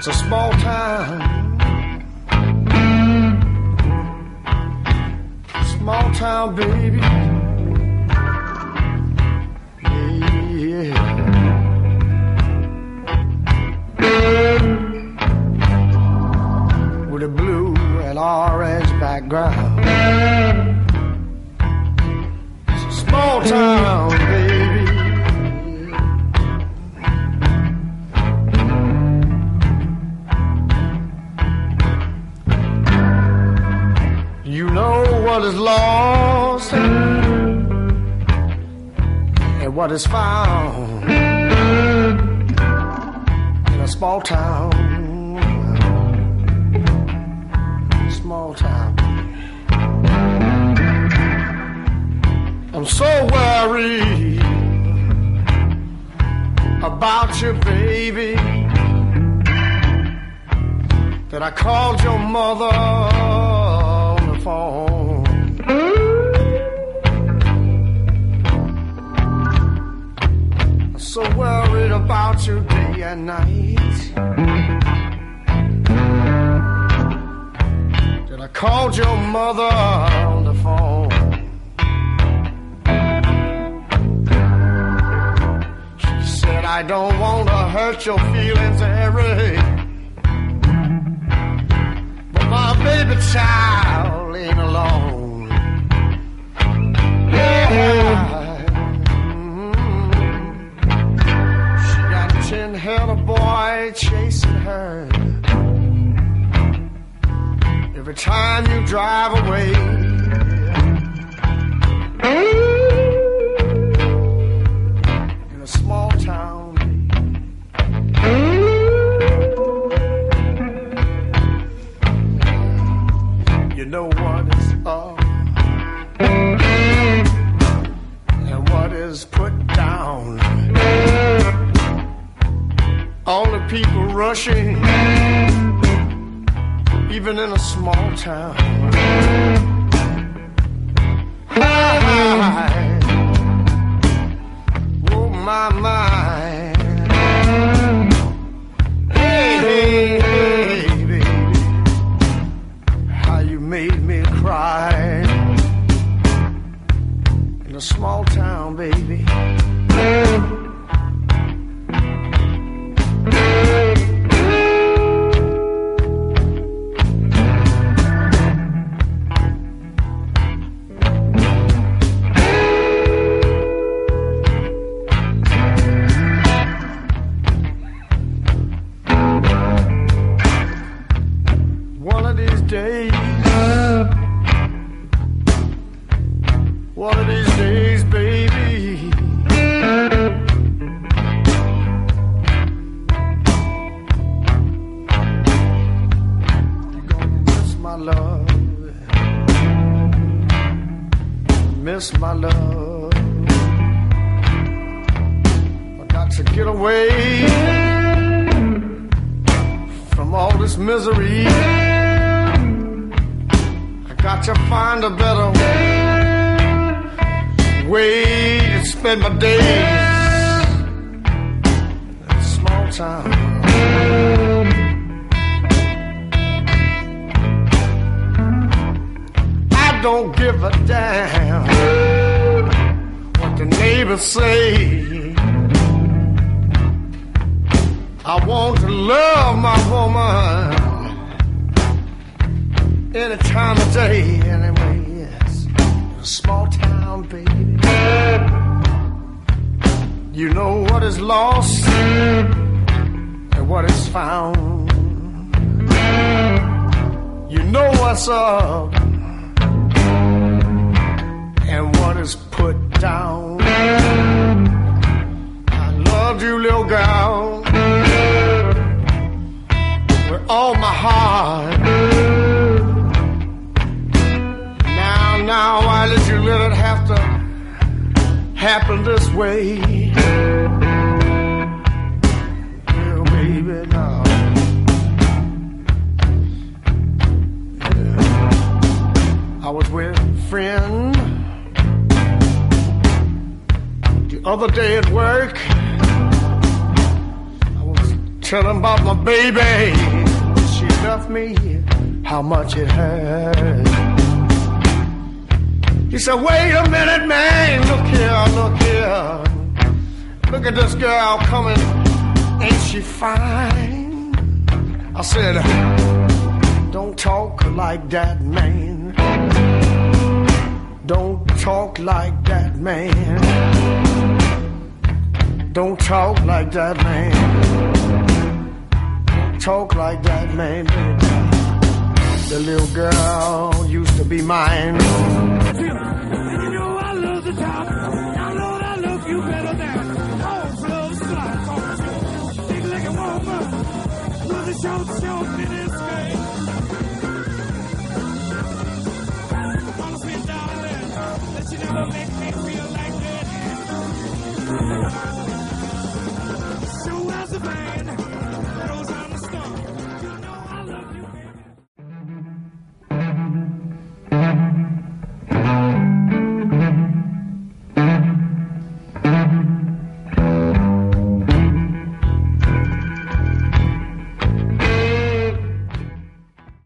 It's a small town. Small town, baby. Yeah. With a blue and orange background. It's a small town, baby. What is lost and what is found in a small town. Small town. I'm so worried about you, baby, that I called your mother on the phone. About you day and night. That I called your mother on the phone. She said, I don't want to hurt your feelings, Harry. But my baby child ain't alone. Chasing her. Every time you drive away. In a small town. You know what is up and what is put down. People rushing, even in a small town. Hi, oh my my. Hey, hey, hey, baby how you made me cry in a small town, baby. Days, one of these days, baby. You're gonna miss my love, miss my love. I got to get away from all this misery. Got to find a better way to spend my days. Small town. I don't give a damn what the neighbors say. I want to love my woman any time of day, anyway, yes. A small town, baby. You know what is lost and what is found. You know what's up and what is put down. I loved you, little girl, happen this way? Well, baby, now. I was with a friend the other day at work. I was tell him about my baby. She left me, how much it hurt. He said, wait a minute, man, look here, look here. Look at this girl coming, ain't she fine? I said, don't talk like that, man. Don't talk like that, man. Don't talk like that, man talk like that, man. The little girl used to be mine. You know I the top. I know I you better than all with a short.